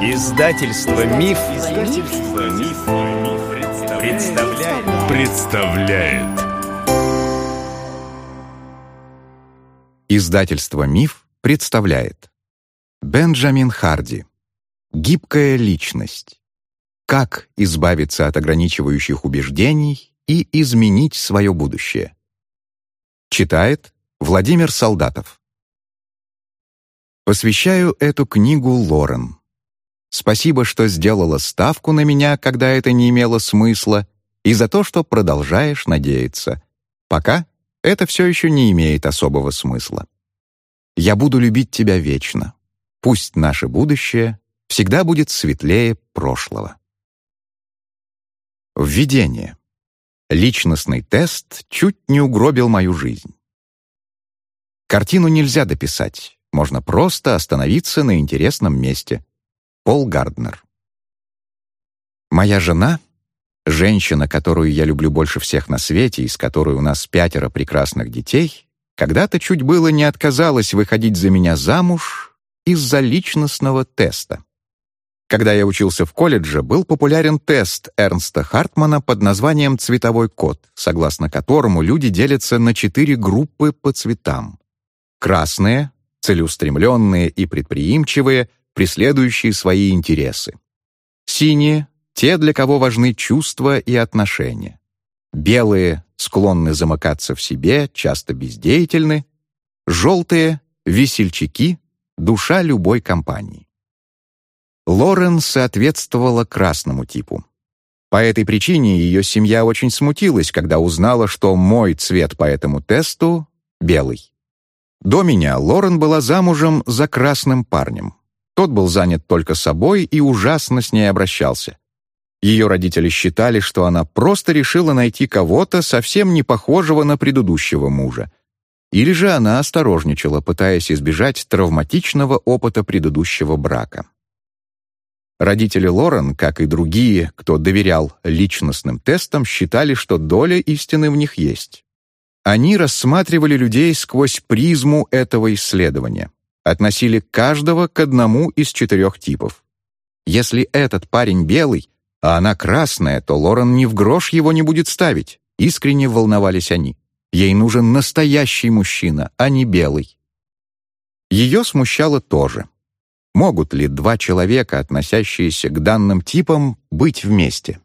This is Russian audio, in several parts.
Издательство Миф, Издательство Миф, представляет. представляет. Издательство Миф представляет. Бенджамин Харди. Гибкая личность. Как избавиться от ограничивающих убеждений и изменить свое будущее. Читает Владимир Солдатов. Посвящаю эту книгу Лорен. Спасибо, что сделала ставку на меня, когда это не имело смысла, и за то, что продолжаешь надеяться. Пока это все еще не имеет особого смысла. Я буду любить тебя вечно. Пусть наше будущее всегда будет светлее прошлого. Введение. Личностный тест чуть не угробил мою жизнь. Картину нельзя дописать. Можно просто остановиться на интересном месте. Пол Гарднер. Моя жена — женщина, которую я люблю больше всех на свете и с которой у нас пятеро прекрасных детей, когда-то чуть было не отказалась выходить за меня замуж из-за личностного теста. Когда я учился в колледже, был популярен тест Эрнста Хартмана под названием «Цветовой код», согласно которому люди делятся на четыре группы по цветам. Красные целеустремленные и предприимчивые, преследующие свои интересы. Синие — те, для кого важны чувства и отношения. Белые — склонны замыкаться в себе, часто бездеятельны. Желтые — весельчаки, душа любой компании. Лорен соответствовала красному типу. По этой причине ее семья очень смутилась, когда узнала, что мой цвет по этому тесту — белый. До меня Лорен была замужем за красным парнем. Тот был занят только собой и ужасно с ней обращался. Ее родители считали, что она просто решила найти кого-то, совсем не похожего на предыдущего мужа. Или же она осторожничала, пытаясь избежать травматичного опыта предыдущего брака. Родители Лорен, как и другие, кто доверял личностным тестам, считали, что доля истины в них есть. Они рассматривали людей сквозь призму этого исследования, относили каждого к одному из четырех типов. Если этот парень белый, а она красная, то Лорен ни в грош его не будет ставить. Искренне волновались они. Ей нужен настоящий мужчина, а не белый. Ее смущало тоже. Могут ли два человека, относящиеся к данным типам, быть вместе?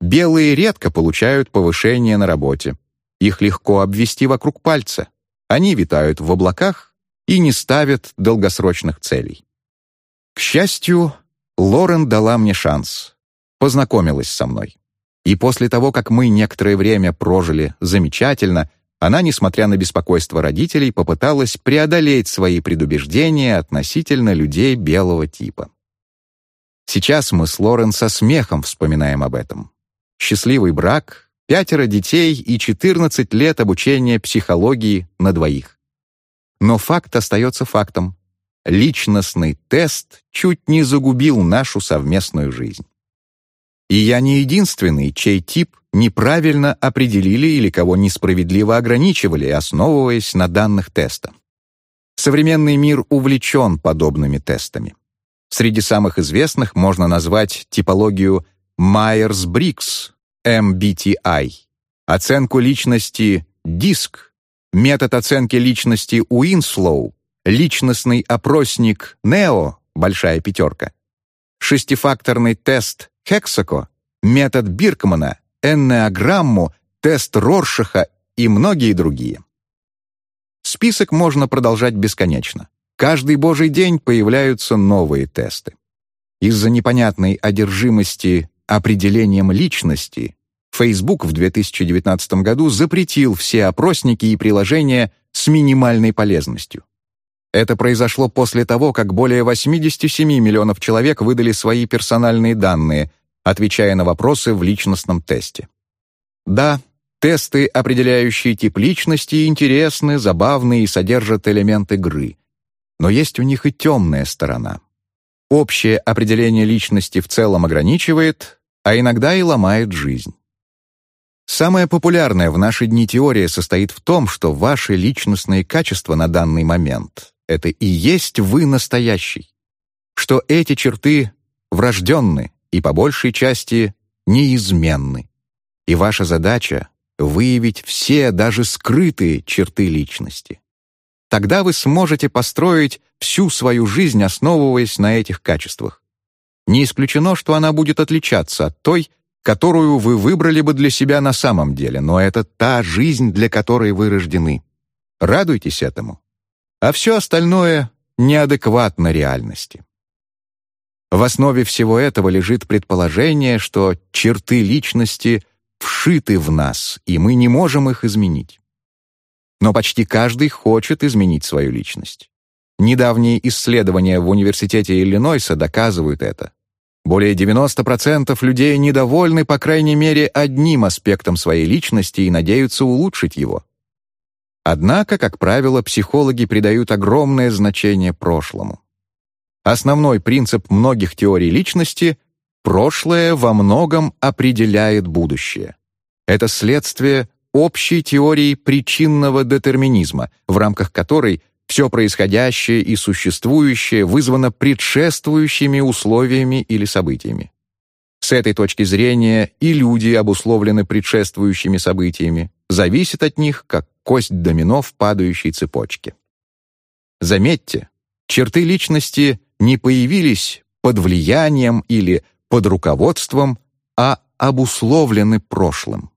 Белые редко получают повышение на работе, их легко обвести вокруг пальца. Они витают в облаках и не ставят долгосрочных целей. К счастью, Лорен дала мне шанс. Познакомилась со мной. И после того, как мы некоторое время прожили замечательно, она, несмотря на беспокойство родителей, попыталась преодолеть свои предубеждения относительно людей белого типа. Сейчас мы с Лорен со смехом вспоминаем об этом. Счастливый брак пятеро детей и 14 лет обучения психологии на двоих. Но факт остается фактом. Личностный тест чуть не загубил нашу совместную жизнь. И я не единственный, чей тип неправильно определили или кого несправедливо ограничивали, основываясь на данных теста. Современный мир увлечен подобными тестами. Среди самых известных можно назвать типологию Майерс-Брикс, MBTI, оценку личности DISC, метод оценки личности Уинслоу, личностный опросник NEO, большая пятерка, шестифакторный тест Hexaco, метод Биркмана, эннеограмму, тест Роршаха и многие другие. Список можно продолжать бесконечно. Каждый божий день появляются новые тесты. Из-за непонятной одержимости определением личности Facebook в 2019 году запретил все опросники и приложения с минимальной полезностью. Это произошло после того, как более 87 миллионов человек выдали свои персональные данные, отвечая на вопросы в личностном тесте. Да, тесты, определяющие тип личности, интересны, забавны и содержат элемент игры. Но есть у них и темная сторона. Общее определение личности в целом ограничивает, а иногда и ломает жизнь. Самая популярная в наши дни теория состоит в том, что ваши личностные качества на данный момент — это и есть вы настоящий. что эти черты врожденны и по большей части неизменны. И ваша задача — выявить все, даже скрытые черты личности. Тогда вы сможете построить всю свою жизнь, основываясь на этих качествах. Не исключено, что она будет отличаться от той, которую вы выбрали бы для себя на самом деле, но это та жизнь, для которой вы рождены. Радуйтесь этому. А все остальное неадекватно реальности. В основе всего этого лежит предположение, что черты личности вшиты в нас, и мы не можем их изменить. Но почти каждый хочет изменить свою личность. Недавние исследования в Университете Иллинойса доказывают это. Более 90% людей недовольны, по крайней мере, одним аспектом своей личности и надеются улучшить его. Однако, как правило, психологи придают огромное значение прошлому. Основной принцип многих теорий личности — прошлое во многом определяет будущее. Это следствие общей теории причинного детерминизма, в рамках которой все происходящее и существующее вызвано предшествующими условиями или событиями. С этой точки зрения и люди обусловлены предшествующими событиями, зависят от них, как кость домино в падающей цепочке. Заметьте, черты личности не появились под влиянием или под руководством, а обусловлены прошлым.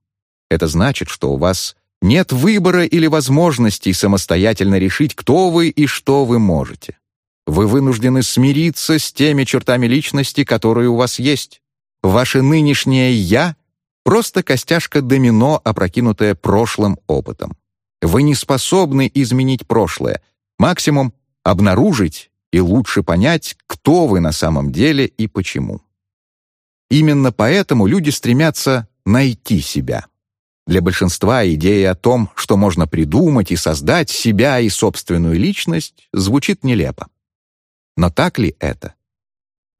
Это значит, что у вас нет выбора или возможности самостоятельно решить, кто вы и что вы можете. Вы вынуждены смириться с теми чертами личности, которые у вас есть. Ваше нынешнее «я» — просто костяшка домино, опрокинутая прошлым опытом. Вы не способны изменить прошлое, максимум — обнаружить и лучше понять, кто вы на самом деле и почему. Именно поэтому люди стремятся найти себя. Для большинства идея о том, что можно придумать и создать себя и собственную личность, звучит нелепо. Но так ли это?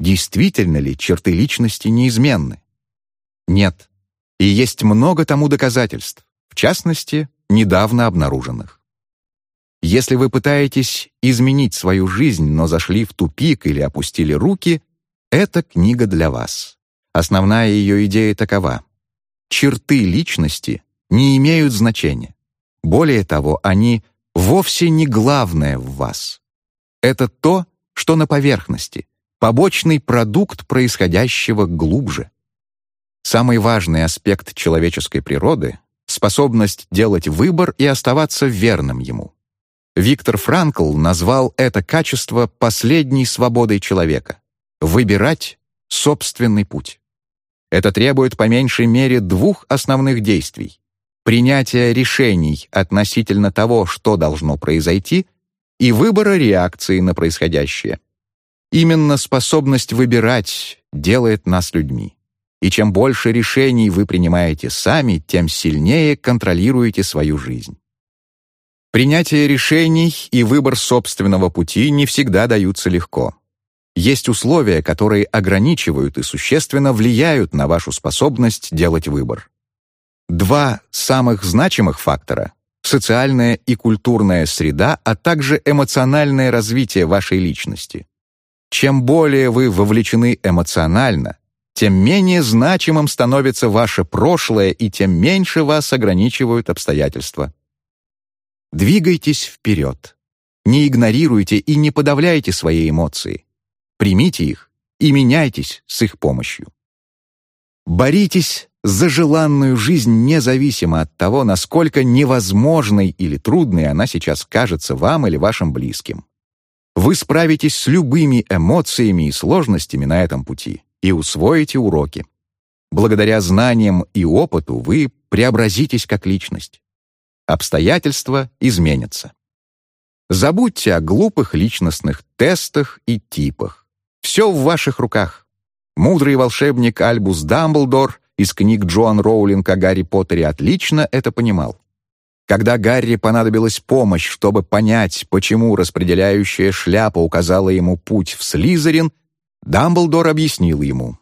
Действительно ли черты личности неизменны? Нет. И есть много тому доказательств, в частности, недавно обнаруженных. Если вы пытаетесь изменить свою жизнь, но зашли в тупик или опустили руки, эта книга для вас. Основная ее идея такова черты личности не имеют значения. Более того, они вовсе не главное в вас. Это то, что на поверхности, побочный продукт происходящего глубже. Самый важный аспект человеческой природы — способность делать выбор и оставаться верным ему. Виктор Франкл назвал это качество последней свободой человека — выбирать собственный путь. Это требует по меньшей мере двух основных действий. Принятия решений относительно того, что должно произойти, и выбора реакции на происходящее. Именно способность выбирать делает нас людьми. И чем больше решений вы принимаете сами, тем сильнее контролируете свою жизнь. Принятие решений и выбор собственного пути не всегда даются легко. Есть условия, которые ограничивают и существенно влияют на вашу способность делать выбор. Два самых значимых фактора — социальная и культурная среда, а также эмоциональное развитие вашей личности. Чем более вы вовлечены эмоционально, тем менее значимым становится ваше прошлое и тем меньше вас ограничивают обстоятельства. Двигайтесь вперед. Не игнорируйте и не подавляйте свои эмоции. Примите их и меняйтесь с их помощью. Боритесь за желанную жизнь независимо от того, насколько невозможной или трудной она сейчас кажется вам или вашим близким. Вы справитесь с любыми эмоциями и сложностями на этом пути и усвоите уроки. Благодаря знаниям и опыту вы преобразитесь как личность. Обстоятельства изменятся. Забудьте о глупых личностных тестах и типах. Все в ваших руках. Мудрый волшебник Альбус Дамблдор из книг Джоан Роулинг о Гарри Поттере отлично это понимал. Когда Гарри понадобилась помощь, чтобы понять, почему распределяющая шляпа указала ему путь в Слизерин, Дамблдор объяснил ему.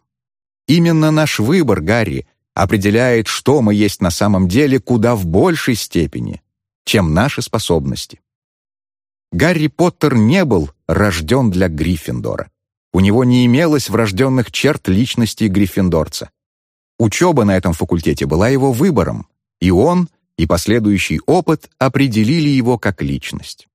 «Именно наш выбор, Гарри, определяет, что мы есть на самом деле куда в большей степени, чем наши способности». Гарри Поттер не был рожден для Гриффиндора. У него не имелось врожденных черт личности гриффиндорца. Учеба на этом факультете была его выбором, и он и последующий опыт определили его как личность.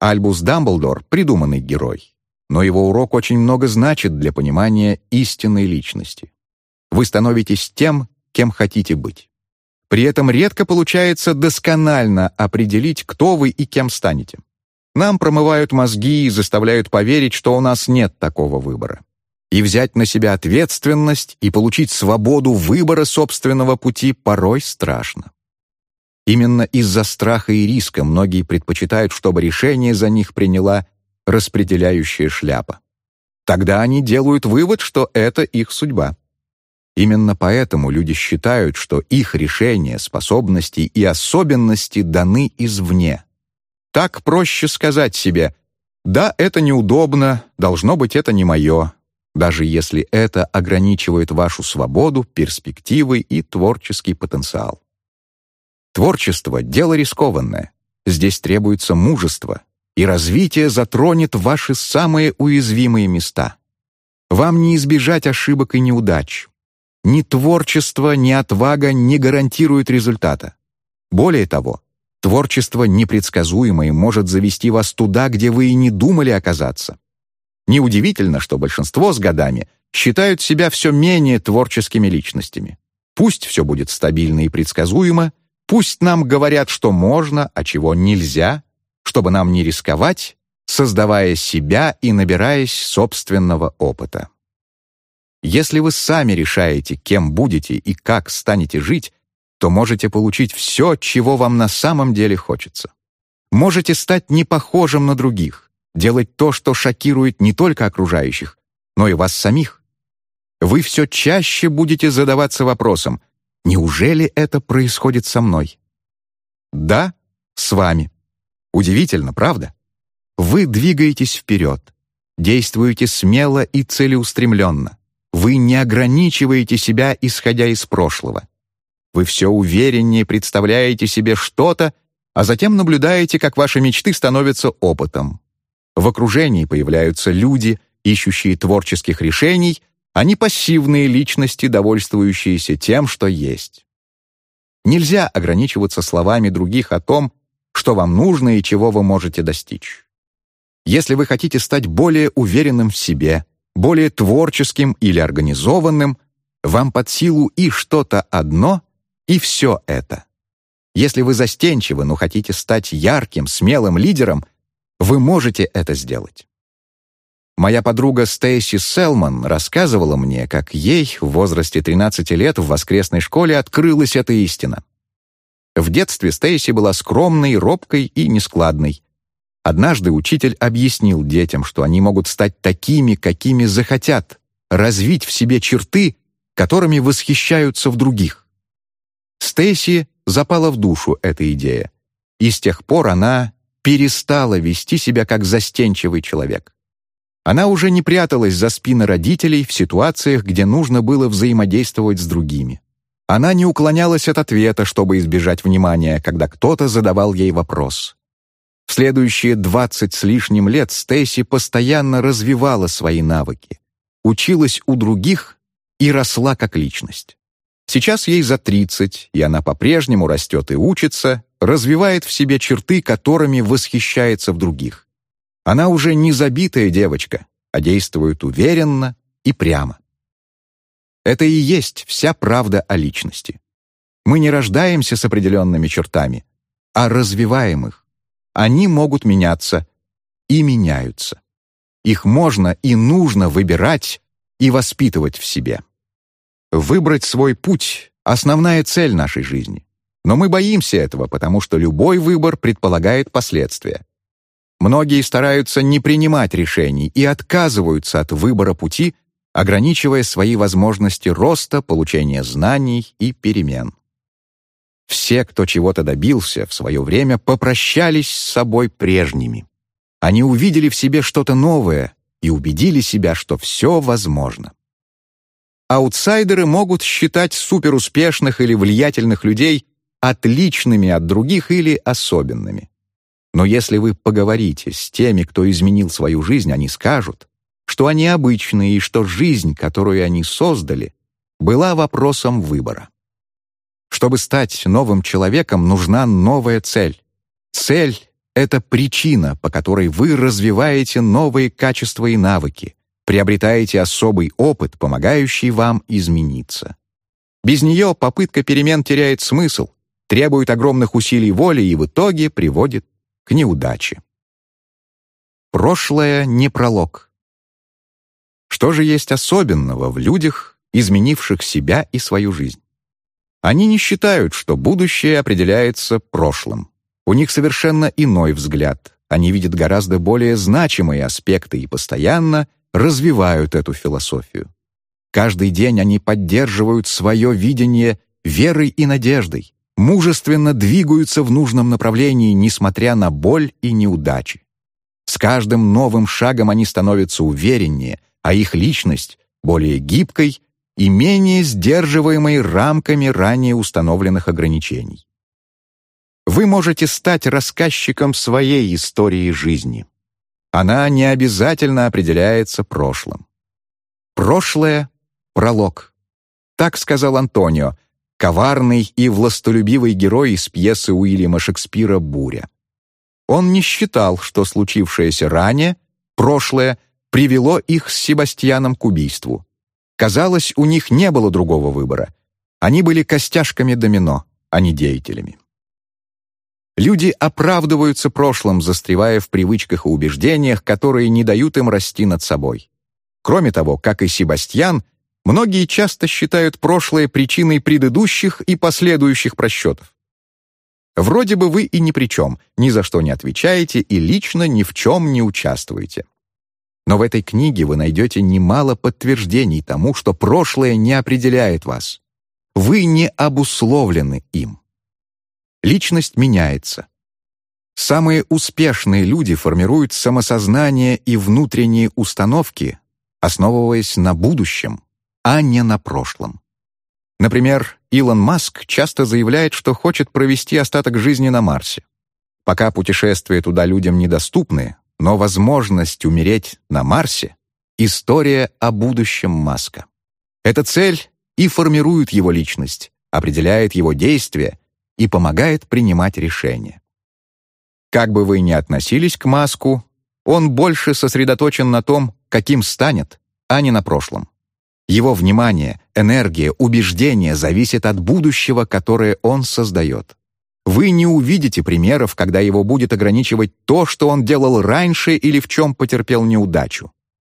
Альбус Дамблдор — придуманный герой, но его урок очень много значит для понимания истинной личности. Вы становитесь тем, кем хотите быть. При этом редко получается досконально определить, кто вы и кем станете. Нам промывают мозги и заставляют поверить, что у нас нет такого выбора. И взять на себя ответственность и получить свободу выбора собственного пути порой страшно. Именно из-за страха и риска многие предпочитают, чтобы решение за них приняла распределяющая шляпа. Тогда они делают вывод, что это их судьба. Именно поэтому люди считают, что их решения, способности и особенности даны извне. Так проще сказать себе «Да, это неудобно, должно быть, это не мое», даже если это ограничивает вашу свободу, перспективы и творческий потенциал. Творчество — дело рискованное. Здесь требуется мужество, и развитие затронет ваши самые уязвимые места. Вам не избежать ошибок и неудач. Ни творчество, ни отвага не гарантируют результата. Более того, творчество непредсказуемое может завести вас туда, где вы и не думали оказаться. Неудивительно, что большинство с годами считают себя все менее творческими личностями. Пусть все будет стабильно и предсказуемо, пусть нам говорят, что можно, а чего нельзя, чтобы нам не рисковать, создавая себя и набираясь собственного опыта. Если вы сами решаете, кем будете и как станете жить, то можете получить все, чего вам на самом деле хочется. Можете стать не похожим на других, делать то, что шокирует не только окружающих, но и вас самих. Вы все чаще будете задаваться вопросом, неужели это происходит со мной? Да, с вами. Удивительно, правда? Вы двигаетесь вперед, действуете смело и целеустремленно. Вы не ограничиваете себя, исходя из прошлого. Вы все увереннее представляете себе что-то, а затем наблюдаете, как ваши мечты становятся опытом. В окружении появляются люди, ищущие творческих решений, а не пассивные личности, довольствующиеся тем, что есть. Нельзя ограничиваться словами других о том, что вам нужно и чего вы можете достичь. Если вы хотите стать более уверенным в себе, более творческим или организованным, вам под силу и что-то одно, и все это. Если вы застенчивы, но хотите стать ярким, смелым лидером, вы можете это сделать. Моя подруга Стейси Селман рассказывала мне, как ей в возрасте 13 лет в воскресной школе открылась эта истина. В детстве Стейси была скромной, робкой и нескладной. Однажды учитель объяснил детям, что они могут стать такими, какими захотят, развить в себе черты, которыми восхищаются в других. Стейси запала в душу эта идея, и с тех пор она перестала вести себя как застенчивый человек. Она уже не пряталась за спины родителей в ситуациях, где нужно было взаимодействовать с другими. Она не уклонялась от ответа, чтобы избежать внимания, когда кто-то задавал ей вопрос. В следующие двадцать с лишним лет Стейси постоянно развивала свои навыки, училась у других и росла как личность. Сейчас ей за тридцать, и она по-прежнему растет и учится, развивает в себе черты, которыми восхищается в других. Она уже не забитая девочка, а действует уверенно и прямо. Это и есть вся правда о личности. Мы не рождаемся с определенными чертами, а развиваем их. Они могут меняться и меняются. Их можно и нужно выбирать и воспитывать в себе. Выбрать свой путь — основная цель нашей жизни. Но мы боимся этого, потому что любой выбор предполагает последствия. Многие стараются не принимать решений и отказываются от выбора пути, ограничивая свои возможности роста, получения знаний и перемен. Все, кто чего-то добился, в свое время попрощались с собой прежними. Они увидели в себе что-то новое и убедили себя, что все возможно. Аутсайдеры могут считать суперуспешных или влиятельных людей отличными от других или особенными. Но если вы поговорите с теми, кто изменил свою жизнь, они скажут, что они обычные и что жизнь, которую они создали, была вопросом выбора. Чтобы стать новым человеком, нужна новая цель. Цель — это причина, по которой вы развиваете новые качества и навыки, приобретаете особый опыт, помогающий вам измениться. Без нее попытка перемен теряет смысл, требует огромных усилий воли и в итоге приводит к неудаче. Прошлое не пролог. Что же есть особенного в людях, изменивших себя и свою жизнь? Они не считают, что будущее определяется прошлым. У них совершенно иной взгляд. Они видят гораздо более значимые аспекты и постоянно развивают эту философию. Каждый день они поддерживают свое видение верой и надеждой, мужественно двигаются в нужном направлении, несмотря на боль и неудачи. С каждым новым шагом они становятся увереннее, а их личность — более гибкой и менее сдерживаемой рамками ранее установленных ограничений. Вы можете стать рассказчиком своей истории жизни. Она не обязательно определяется прошлым. Прошлое Пролог. Так сказал Антонио, коварный и властолюбивый герой из пьесы Уильяма Шекспира «Буря». Он не считал, что случившееся ранее, прошлое, привело их с Себастьяном к убийству. Казалось, у них не было другого выбора. Они были костяшками домино, а не деятелями. Люди оправдываются прошлым, застревая в привычках и убеждениях, которые не дают им расти над собой. Кроме того, как и Себастьян, Многие часто считают прошлое причиной предыдущих и последующих просчетов. Вроде бы вы и ни при чем, ни за что не отвечаете и лично ни в чем не участвуете. Но в этой книге вы найдете немало подтверждений тому, что прошлое не определяет вас. Вы не обусловлены им. Личность меняется. Самые успешные люди формируют самосознание и внутренние установки, основываясь на будущем, а не на прошлом. Например, Илон Маск часто заявляет, что хочет провести остаток жизни на Марсе. Пока путешествия туда людям недоступны, но возможность умереть на Марсе — история о будущем Маска. Эта цель и формирует его личность, определяет его действия и помогает принимать решения. Как бы вы ни относились к Маску, он больше сосредоточен на том, каким станет, а не на прошлом. Его внимание, энергия, убеждение зависят от будущего, которое он создает. Вы не увидите примеров, когда его будет ограничивать то, что он делал раньше или в чем потерпел неудачу.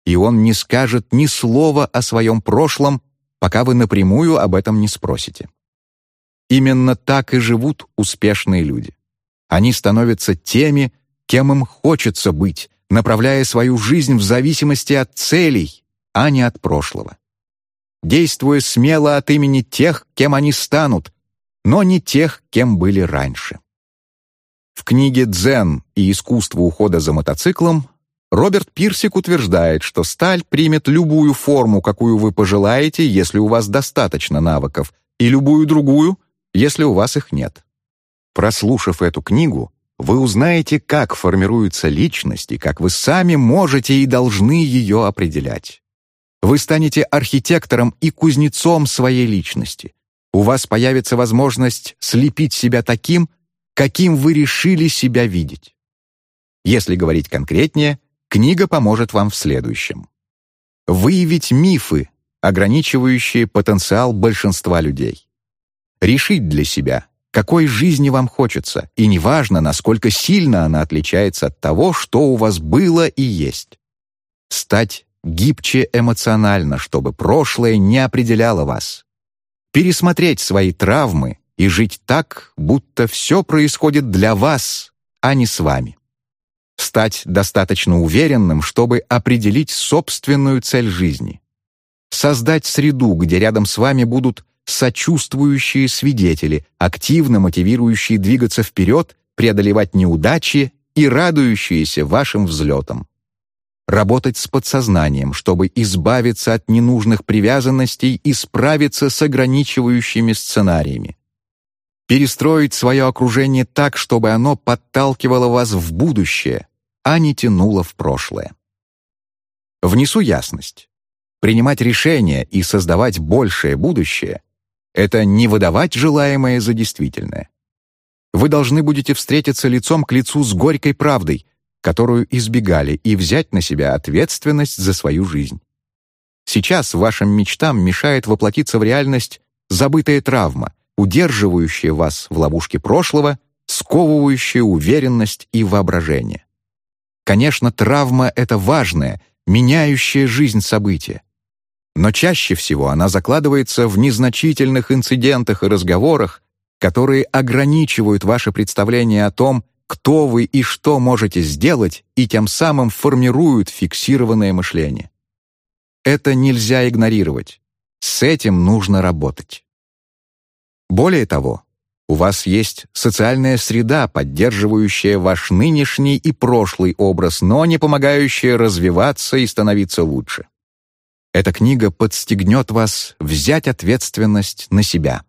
И он не скажет ни слова о своем прошлом, пока вы напрямую об этом не спросите. Именно так и живут успешные люди. Они становятся теми, кем им хочется быть, направляя свою жизнь в зависимости от целей, а не от прошлого действуя смело от имени тех, кем они станут, но не тех, кем были раньше. В книге «Дзен и искусство ухода за мотоциклом» Роберт Пирсик утверждает, что сталь примет любую форму, какую вы пожелаете, если у вас достаточно навыков, и любую другую, если у вас их нет. Прослушав эту книгу, вы узнаете, как формируется личность и как вы сами можете и должны ее определять. Вы станете архитектором и кузнецом своей личности. У вас появится возможность слепить себя таким, каким вы решили себя видеть. Если говорить конкретнее, книга поможет вам в следующем. Выявить мифы, ограничивающие потенциал большинства людей. Решить для себя, какой жизни вам хочется, и неважно, насколько сильно она отличается от того, что у вас было и есть. Стать гибче эмоционально, чтобы прошлое не определяло вас. Пересмотреть свои травмы и жить так, будто все происходит для вас, а не с вами. Стать достаточно уверенным, чтобы определить собственную цель жизни. Создать среду, где рядом с вами будут сочувствующие свидетели, активно мотивирующие двигаться вперед, преодолевать неудачи и радующиеся вашим взлетам работать с подсознанием, чтобы избавиться от ненужных привязанностей и справиться с ограничивающими сценариями. Перестроить свое окружение так, чтобы оно подталкивало вас в будущее, а не тянуло в прошлое. Внесу ясность. Принимать решения и создавать большее будущее — это не выдавать желаемое за действительное. Вы должны будете встретиться лицом к лицу с горькой правдой, которую избегали, и взять на себя ответственность за свою жизнь. Сейчас вашим мечтам мешает воплотиться в реальность забытая травма, удерживающая вас в ловушке прошлого, сковывающая уверенность и воображение. Конечно, травма — это важное, меняющее жизнь событие. Но чаще всего она закладывается в незначительных инцидентах и разговорах, которые ограничивают ваше представление о том, кто вы и что можете сделать, и тем самым формируют фиксированное мышление. Это нельзя игнорировать. С этим нужно работать. Более того, у вас есть социальная среда, поддерживающая ваш нынешний и прошлый образ, но не помогающая развиваться и становиться лучше. Эта книга подстегнет вас взять ответственность на себя.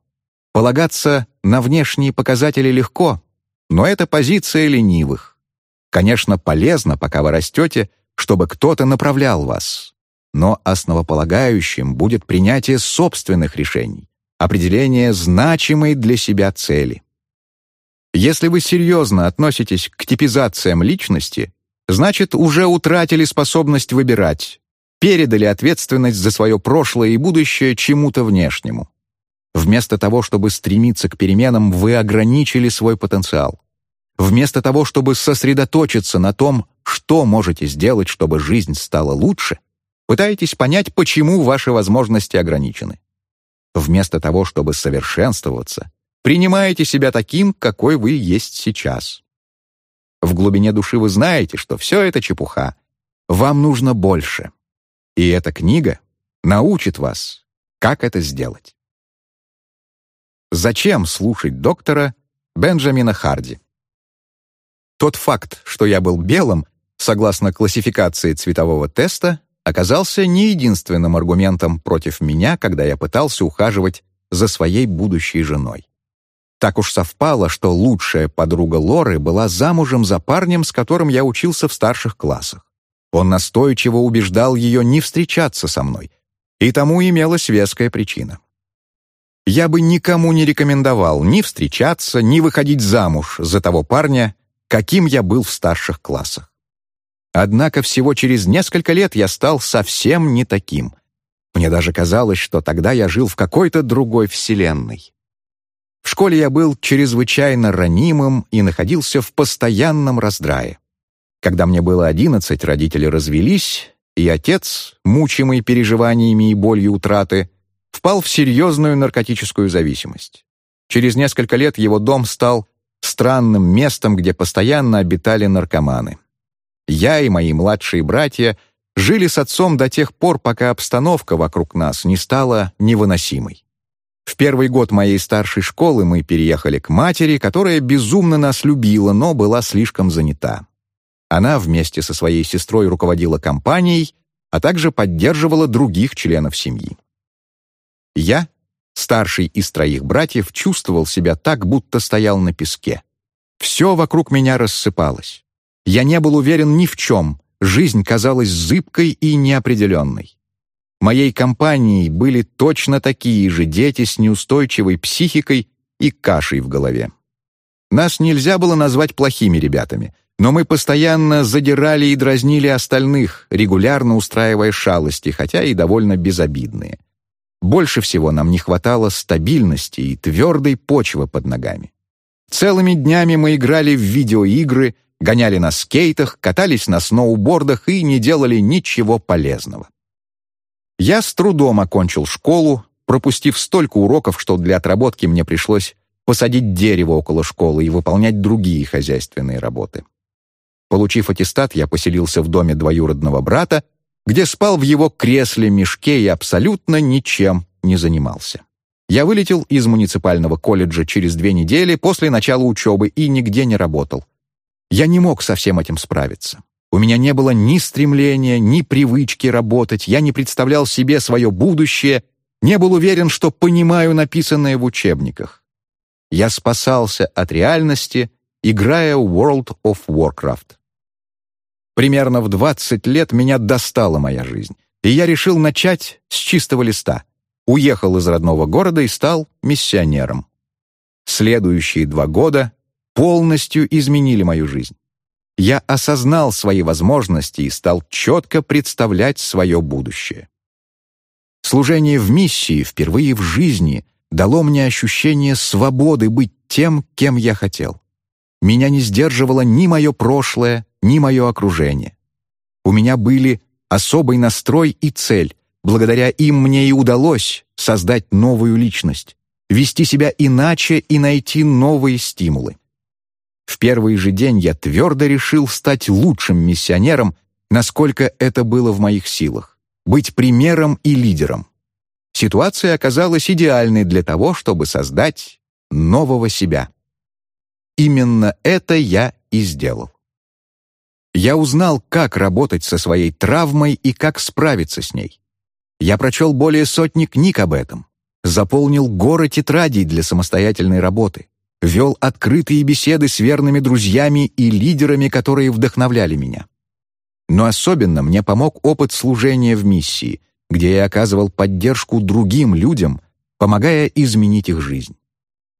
Полагаться на внешние показатели легко, но это позиция ленивых. Конечно, полезно, пока вы растете, чтобы кто-то направлял вас но основополагающим будет принятие собственных решений, определение значимой для себя цели. Если вы серьезно относитесь к типизациям личности, значит, уже утратили способность выбирать, передали ответственность за свое прошлое и будущее чему-то внешнему. Вместо того, чтобы стремиться к переменам, вы ограничили свой потенциал. Вместо того, чтобы сосредоточиться на том, что можете сделать, чтобы жизнь стала лучше, Пытаетесь понять, почему ваши возможности ограничены. Вместо того, чтобы совершенствоваться, принимаете себя таким, какой вы есть сейчас. В глубине души вы знаете, что все это чепуха. Вам нужно больше. И эта книга научит вас, как это сделать. Зачем слушать доктора Бенджамина Харди? Тот факт, что я был белым, согласно классификации цветового теста, оказался не единственным аргументом против меня, когда я пытался ухаживать за своей будущей женой. Так уж совпало, что лучшая подруга Лоры была замужем за парнем, с которым я учился в старших классах. Он настойчиво убеждал ее не встречаться со мной, и тому имелась веская причина. Я бы никому не рекомендовал ни встречаться, ни выходить замуж за того парня, каким я был в старших классах. Однако всего через несколько лет я стал совсем не таким. Мне даже казалось, что тогда я жил в какой-то другой вселенной. В школе я был чрезвычайно ранимым и находился в постоянном раздрае. Когда мне было одиннадцать, родители развелись, и отец, мучимый переживаниями и болью утраты, впал в серьезную наркотическую зависимость. Через несколько лет его дом стал странным местом, где постоянно обитали наркоманы. Я и мои младшие братья жили с отцом до тех пор, пока обстановка вокруг нас не стала невыносимой. В первый год моей старшей школы мы переехали к матери, которая безумно нас любила, но была слишком занята. Она вместе со своей сестрой руководила компанией, а также поддерживала других членов семьи. Я, старший из троих братьев, чувствовал себя так, будто стоял на песке. Все вокруг меня рассыпалось. Я не был уверен ни в чем, жизнь казалась зыбкой и неопределенной. Моей компанией были точно такие же дети с неустойчивой психикой и кашей в голове. Нас нельзя было назвать плохими ребятами, но мы постоянно задирали и дразнили остальных, регулярно устраивая шалости, хотя и довольно безобидные. Больше всего нам не хватало стабильности и твердой почвы под ногами. Целыми днями мы играли в видеоигры — гоняли на скейтах, катались на сноубордах и не делали ничего полезного. Я с трудом окончил школу, пропустив столько уроков, что для отработки мне пришлось посадить дерево около школы и выполнять другие хозяйственные работы. Получив аттестат, я поселился в доме двоюродного брата, где спал в его кресле-мешке и абсолютно ничем не занимался. Я вылетел из муниципального колледжа через две недели после начала учебы и нигде не работал. Я не мог со всем этим справиться. У меня не было ни стремления, ни привычки работать, я не представлял себе свое будущее, не был уверен, что понимаю написанное в учебниках. Я спасался от реальности, играя в World of Warcraft. Примерно в 20 лет меня достала моя жизнь, и я решил начать с чистого листа. Уехал из родного города и стал миссионером. Следующие два года полностью изменили мою жизнь. Я осознал свои возможности и стал четко представлять свое будущее. Служение в миссии впервые в жизни дало мне ощущение свободы быть тем, кем я хотел. Меня не сдерживало ни мое прошлое, ни мое окружение. У меня были особый настрой и цель. Благодаря им мне и удалось создать новую личность, вести себя иначе и найти новые стимулы. В первый же день я твердо решил стать лучшим миссионером, насколько это было в моих силах, быть примером и лидером. Ситуация оказалась идеальной для того, чтобы создать нового себя. Именно это я и сделал. Я узнал, как работать со своей травмой и как справиться с ней. Я прочел более сотни книг об этом, заполнил горы тетрадей для самостоятельной работы, вел открытые беседы с верными друзьями и лидерами, которые вдохновляли меня. Но особенно мне помог опыт служения в миссии, где я оказывал поддержку другим людям, помогая изменить их жизнь.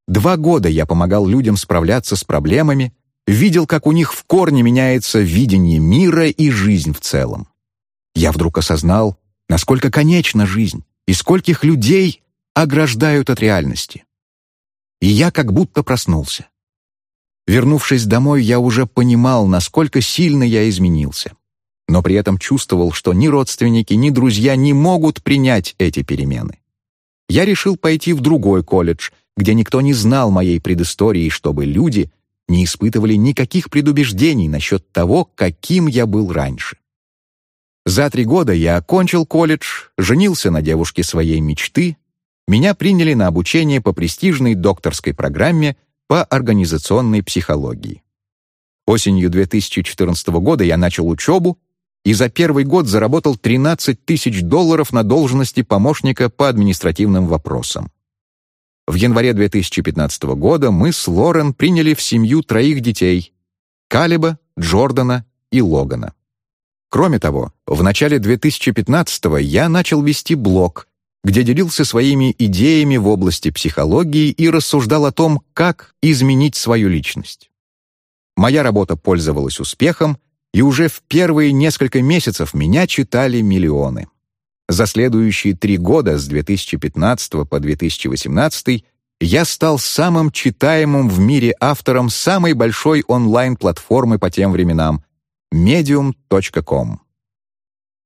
Два года я помогал людям справляться с проблемами, видел, как у них в корне меняется видение мира и жизнь в целом. Я вдруг осознал, насколько конечна жизнь и скольких людей ограждают от реальности. И я как будто проснулся. Вернувшись домой, я уже понимал, насколько сильно я изменился. Но при этом чувствовал, что ни родственники, ни друзья не могут принять эти перемены. Я решил пойти в другой колледж, где никто не знал моей предыстории, чтобы люди не испытывали никаких предубеждений насчет того, каким я был раньше. За три года я окончил колледж, женился на девушке своей мечты, меня приняли на обучение по престижной докторской программе по организационной психологии. Осенью 2014 года я начал учебу и за первый год заработал 13 тысяч долларов на должности помощника по административным вопросам. В январе 2015 года мы с Лорен приняли в семью троих детей — Калиба, Джордана и Логана. Кроме того, в начале 2015 я начал вести блог, где делился своими идеями в области психологии и рассуждал о том, как изменить свою личность. Моя работа пользовалась успехом, и уже в первые несколько месяцев меня читали миллионы. За следующие три года, с 2015 по 2018, я стал самым читаемым в мире автором самой большой онлайн-платформы по тем временам — medium.com.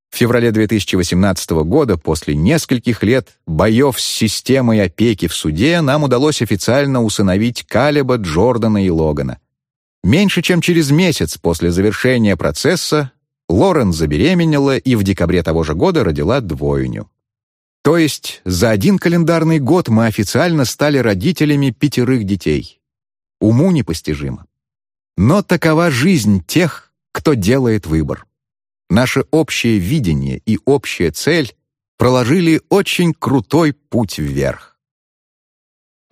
В феврале 2018 года, после нескольких лет боев с системой опеки в суде, нам удалось официально усыновить Калеба, Джордана и Логана. Меньше чем через месяц после завершения процесса Лорен забеременела и в декабре того же года родила двойню. То есть за один календарный год мы официально стали родителями пятерых детей. Уму непостижимо. Но такова жизнь тех, кто делает выбор. Наше общее видение и общая цель проложили очень крутой путь вверх.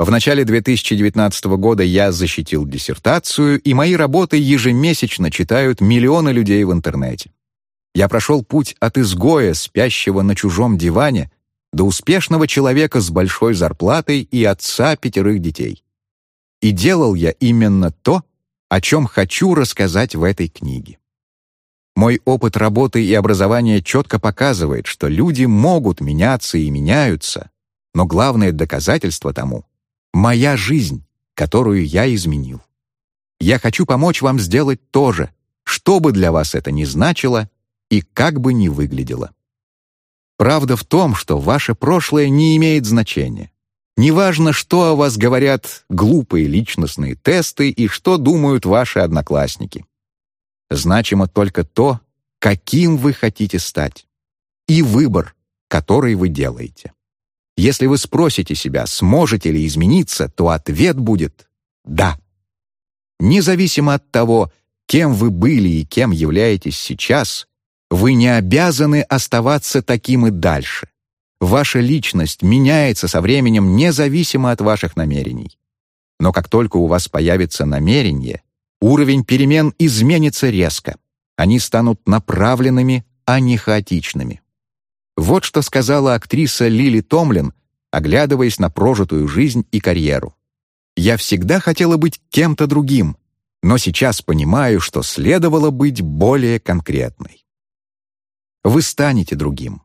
В начале 2019 года я защитил диссертацию, и мои работы ежемесячно читают миллионы людей в интернете. Я прошел путь от изгоя, спящего на чужом диване, до успешного человека с большой зарплатой и отца пятерых детей. И делал я именно то, о чем хочу рассказать в этой книге. Мой опыт работы и образования четко показывает, что люди могут меняться и меняются, но главное доказательство тому — моя жизнь, которую я изменил. Я хочу помочь вам сделать то же, что бы для вас это ни значило и как бы ни выглядело. Правда в том, что ваше прошлое не имеет значения. Неважно, что о вас говорят глупые личностные тесты и что думают ваши одноклассники. Значимо только то, каким вы хотите стать, и выбор, который вы делаете. Если вы спросите себя, сможете ли измениться, то ответ будет «да». Независимо от того, кем вы были и кем являетесь сейчас, вы не обязаны оставаться таким и дальше. Ваша личность меняется со временем независимо от ваших намерений. Но как только у вас появится намерение, уровень перемен изменится резко. Они станут направленными, а не хаотичными. Вот что сказала актриса Лили Томлин, оглядываясь на прожитую жизнь и карьеру. «Я всегда хотела быть кем-то другим, но сейчас понимаю, что следовало быть более конкретной». Вы станете другим.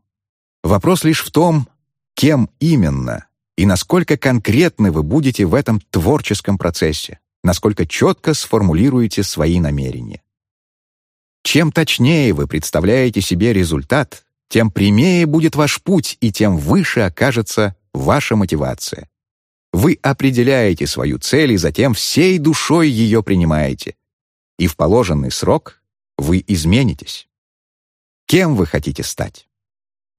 Вопрос лишь в том, кем именно и насколько конкретны вы будете в этом творческом процессе, насколько четко сформулируете свои намерения. Чем точнее вы представляете себе результат, тем прямее будет ваш путь и тем выше окажется ваша мотивация. Вы определяете свою цель и затем всей душой ее принимаете. И в положенный срок вы изменитесь. Кем вы хотите стать?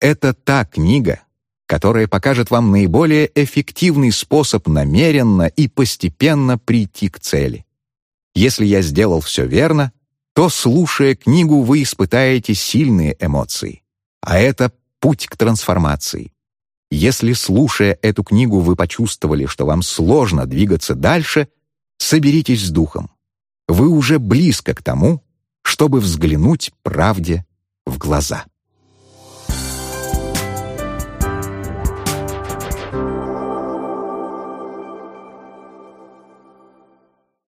Это та книга, которая покажет вам наиболее эффективный способ намеренно и постепенно прийти к цели. Если я сделал все верно, то, слушая книгу, вы испытаете сильные эмоции. А это путь к трансформации. Если, слушая эту книгу, вы почувствовали, что вам сложно двигаться дальше, соберитесь с духом. Вы уже близко к тому, чтобы взглянуть правде в глаза.